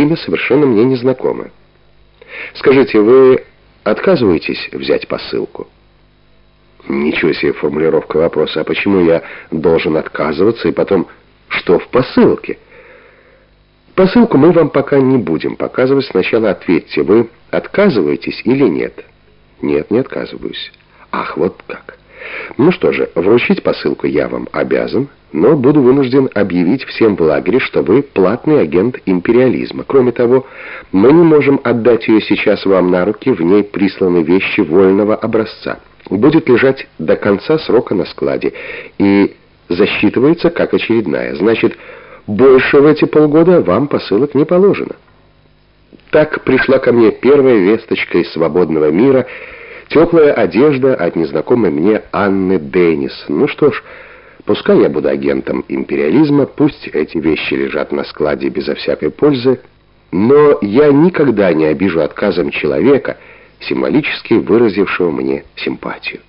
имя совершенно мне незнакомо. Скажите, вы отказываетесь взять посылку? Ничего себе формулировка вопроса. А почему я должен отказываться и потом, что в посылке? Посылку мы вам пока не будем показывать. Сначала ответьте, вы отказываетесь или нет? Нет, не отказываюсь. Ах, вот как. Ну что же, вручить посылку я вам обязан, но буду вынужден объявить всем в лагере, что вы платный агент империализма. Кроме того, мы не можем отдать ее сейчас вам на руки, в ней присланы вещи вольного образца. Будет лежать до конца срока на складе и засчитывается как очередная. Значит, больше в эти полгода вам посылок не положено. Так пришла ко мне первая весточка из свободного мира, теплая одежда от незнакомой мне Анны Деннис. Ну что ж, пускай я буду агентом империализма, пусть эти вещи лежат на складе безо всякой пользы, но я никогда не обижу отказом человека, символически выразившего мне симпатию.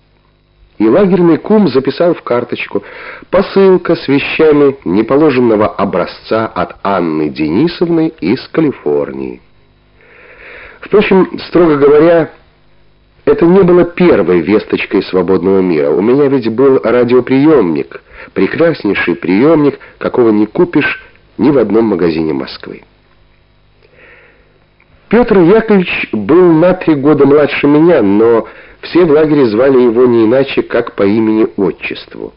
И лагерный кум записал в карточку «Посылка с вещами неположенного образца от Анны Денисовны из Калифорнии». Впрочем, строго говоря, это не было первой весточкой свободного мира. У меня ведь был радиоприемник, прекраснейший приемник, какого не купишь ни в одном магазине Москвы. Петр Яковлевич был на три года младше меня, но все в лагере звали его не иначе, как по имени-отчеству.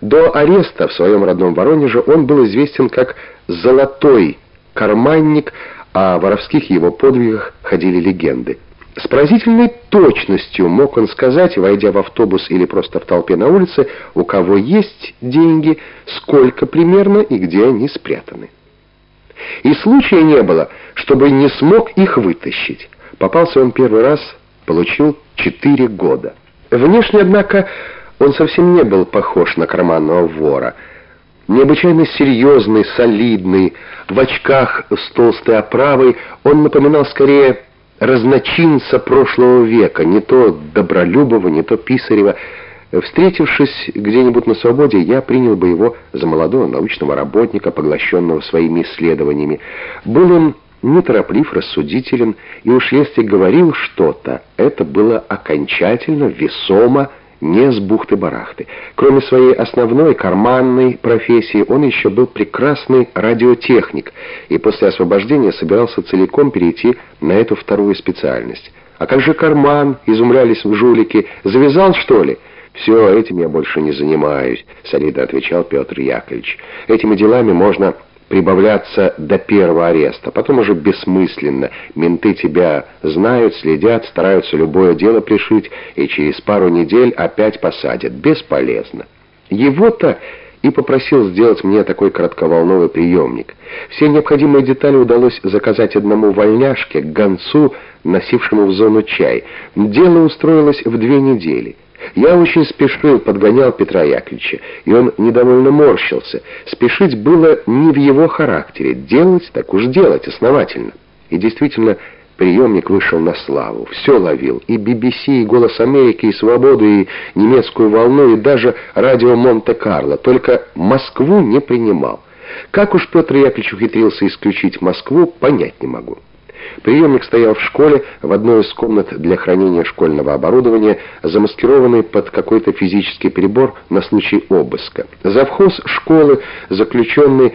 До ареста в своем родном Воронеже он был известен как «золотой карманник», а о воровских его подвигах ходили легенды. С поразительной точностью мог он сказать, войдя в автобус или просто в толпе на улице, у кого есть деньги, сколько примерно и где они спрятаны. И случая не было, чтобы не смог их вытащить. Попался он первый раз получил 4 года. Внешне, однако, он совсем не был похож на карманного вора. Необычайно серьезный, солидный, в очках с толстой оправой, он напоминал скорее разночинца прошлого века, не то Добролюбова, не то Писарева. Встретившись где-нибудь на свободе, я принял бы его за молодого научного работника, поглощенного своими исследованиями. Был он нетороплив, рассудителен, и уж если говорил что-то, это было окончательно, весомо, не с бухты-барахты. Кроме своей основной карманной профессии, он еще был прекрасный радиотехник, и после освобождения собирался целиком перейти на эту вторую специальность. «А как же карман?» — изумлялись жулики. «Завязал, что ли?» «Все, этим я больше не занимаюсь», — солидно отвечал Петр Яковлевич. «Этими делами можно прибавляться до первого ареста. Потом уже бессмысленно. Менты тебя знают, следят, стараются любое дело пришить, и через пару недель опять посадят. Бесполезно. Его-то и попросил сделать мне такой коротковолновый приемник. Все необходимые детали удалось заказать одному вольняшке, гонцу, носившему в зону чай. Дело устроилось в две недели. Я очень спешил, подгонял Петра Яковлевича, и он недовольно морщился. Спешить было не в его характере, делать так уж делать основательно. И действительно, приемник вышел на славу, все ловил, и BBC, и «Голос Америки», и «Свободу», и немецкую волну, и даже радио Монте-Карло, только Москву не принимал. Как уж Петр Яковлевич ухитрился исключить Москву, понять не могу. Приемник стоял в школе, в одной из комнат для хранения школьного оборудования, замаскированный под какой-то физический прибор на случай обыска. Завхоз школы, заключенный,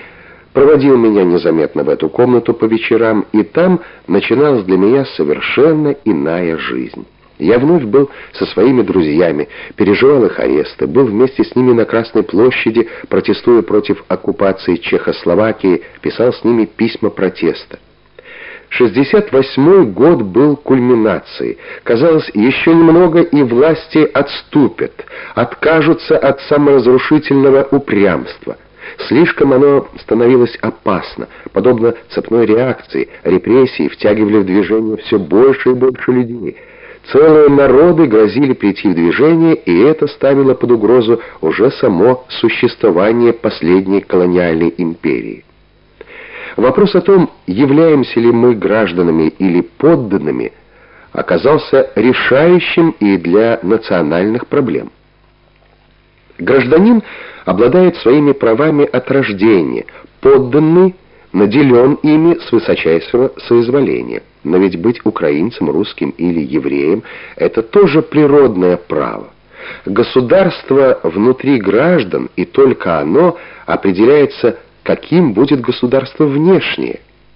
проводил меня незаметно в эту комнату по вечерам, и там начиналась для меня совершенно иная жизнь. Я вновь был со своими друзьями, переживал их аресты, был вместе с ними на Красной площади, протестуя против оккупации Чехословакии, писал с ними письма протеста. 68-й год был кульминацией. Казалось, еще немного и власти отступят, откажутся от саморазрушительного упрямства. Слишком оно становилось опасно. Подобно цепной реакции, репрессии втягивали в движение все больше и больше людей. Целые народы грозили прийти в движение, и это ставило под угрозу уже само существование последней колониальной империи. Вопрос о том, являемся ли мы гражданами или подданными, оказался решающим и для национальных проблем. Гражданин обладает своими правами от рождения, подданный наделен ими с высочайшего соизволения. Но ведь быть украинцем, русским или евреем – это тоже природное право. Государство внутри граждан, и только оно определяется, каким будет государство внешнее –